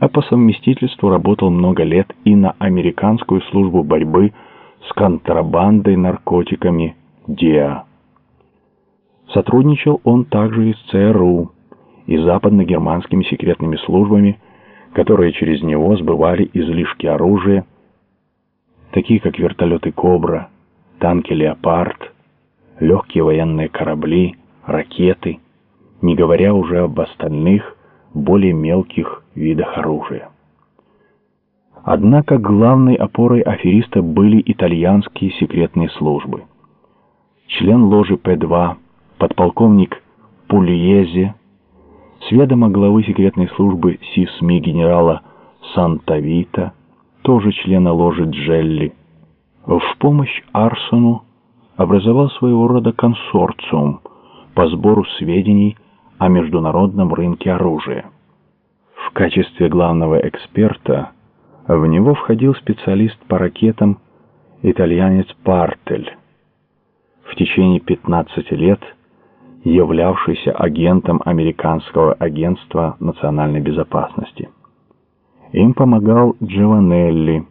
а по совместительству работал много лет и на американскую службу борьбы с контрабандой наркотиками ДИА. Сотрудничал он также и с ЦРУ и западно-германскими секретными службами, которые через него сбывали излишки оружия, такие как вертолеты «Кобра», танки «Леопард», легкие военные корабли, ракеты, не говоря уже об остальных, более мелких видах оружия. Однако главной опорой афериста были итальянские секретные службы. Член ложи П-2, подполковник Пульезе, с ведома главы секретной службы СИСМИ генерала Сантавита, тоже члена ложи Джелли, в помощь Арсону образовал своего рода консорциум по сбору сведений о международном рынке оружия. В качестве главного эксперта в него входил специалист по ракетам итальянец Партель, в течение 15 лет являвшийся агентом американского агентства национальной безопасности. Им помогал Джованелли,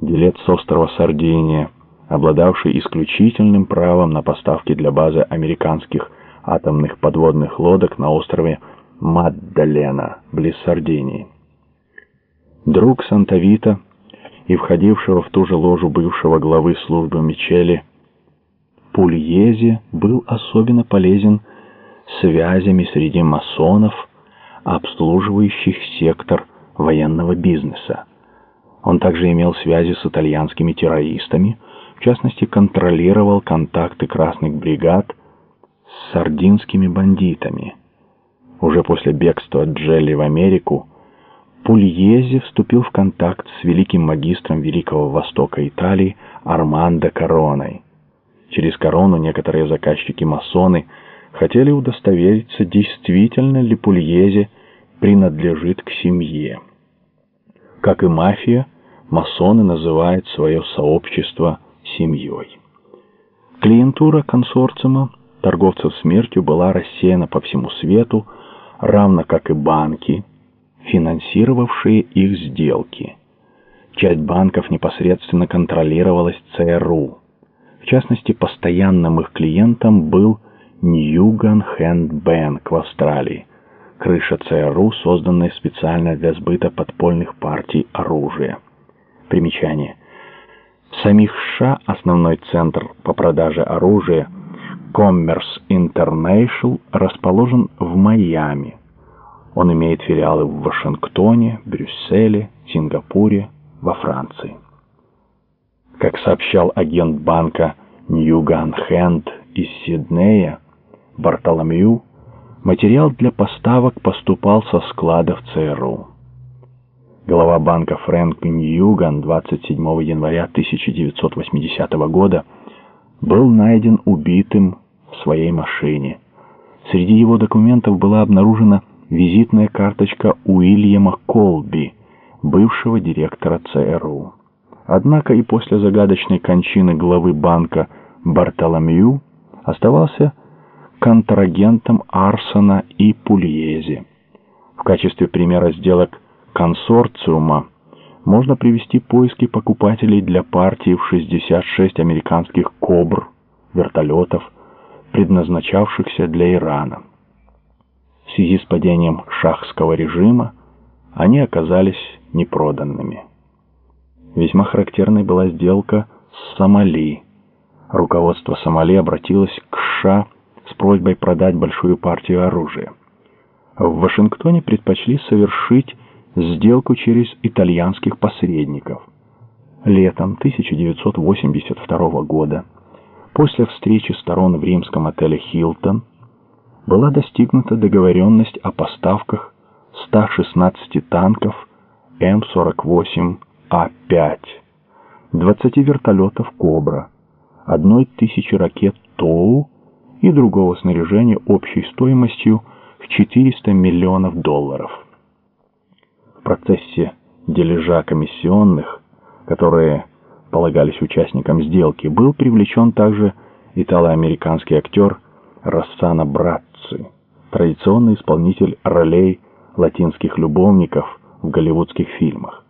делец с острова Сардиния, обладавший исключительным правом на поставки для базы американских атомных подводных лодок на острове Маддалена, близ Сардинии. Друг Сантавита и входившего в ту же ложу бывшего главы службы Мичели Пульезе был особенно полезен связями среди масонов, обслуживающих сектор военного бизнеса. Он также имел связи с итальянскими террористами, в частности контролировал контакты красных бригад сардинскими бандитами. Уже после бегства Джелли в Америку Пульези вступил в контакт с великим магистром Великого Востока Италии Армандо Короной. Через Корону некоторые заказчики-масоны хотели удостовериться, действительно ли Пульези принадлежит к семье. Как и мафия, масоны называют свое сообщество семьей. Клиентура консорциума торговцев смертью была рассеяна по всему свету, равно как и банки, финансировавшие их сделки. Часть банков непосредственно контролировалась ЦРУ. В частности, постоянным их клиентом был Ньюган Хэнд Бэнк в Австралии, крыша ЦРУ, созданная специально для сбыта подпольных партий оружия. Примечание. В самих США основной центр по продаже оружия – Commerce International расположен в Майами. Он имеет филиалы в Вашингтоне, Брюсселе, Сингапуре, во Франции. Как сообщал агент банка Ньюган Хэнд из Сиднея, Бартоломью, материал для поставок поступал со складов ЦРУ. Глава банка Фрэнк Ньюган 27 января 1980 года был найден убитым в своей машине. Среди его документов была обнаружена визитная карточка Уильяма Колби, бывшего директора ЦРУ. Однако и после загадочной кончины главы банка Бартоломью оставался контрагентом Арсона и Пульези. В качестве примера сделок консорциума можно привести поиски покупателей для партии в 66 американских «Кобр», вертолетов, предназначавшихся для Ирана. В связи с падением шахского режима они оказались непроданными. Весьма характерной была сделка с Сомали. Руководство Сомали обратилось к США с просьбой продать большую партию оружия. В Вашингтоне предпочли совершить сделку через итальянских посредников. Летом 1982 года После встречи сторон в римском отеле «Хилтон» была достигнута договоренность о поставках 116 танков М-48А5, 20 вертолетов «Кобра», одной тысячи ракет «Тоу» и другого снаряжения общей стоимостью в 400 миллионов долларов. В процессе дележа комиссионных, которые полагались участникам сделки, был привлечен также итало-американский актер Рассана Братци, традиционный исполнитель ролей латинских любовников в голливудских фильмах.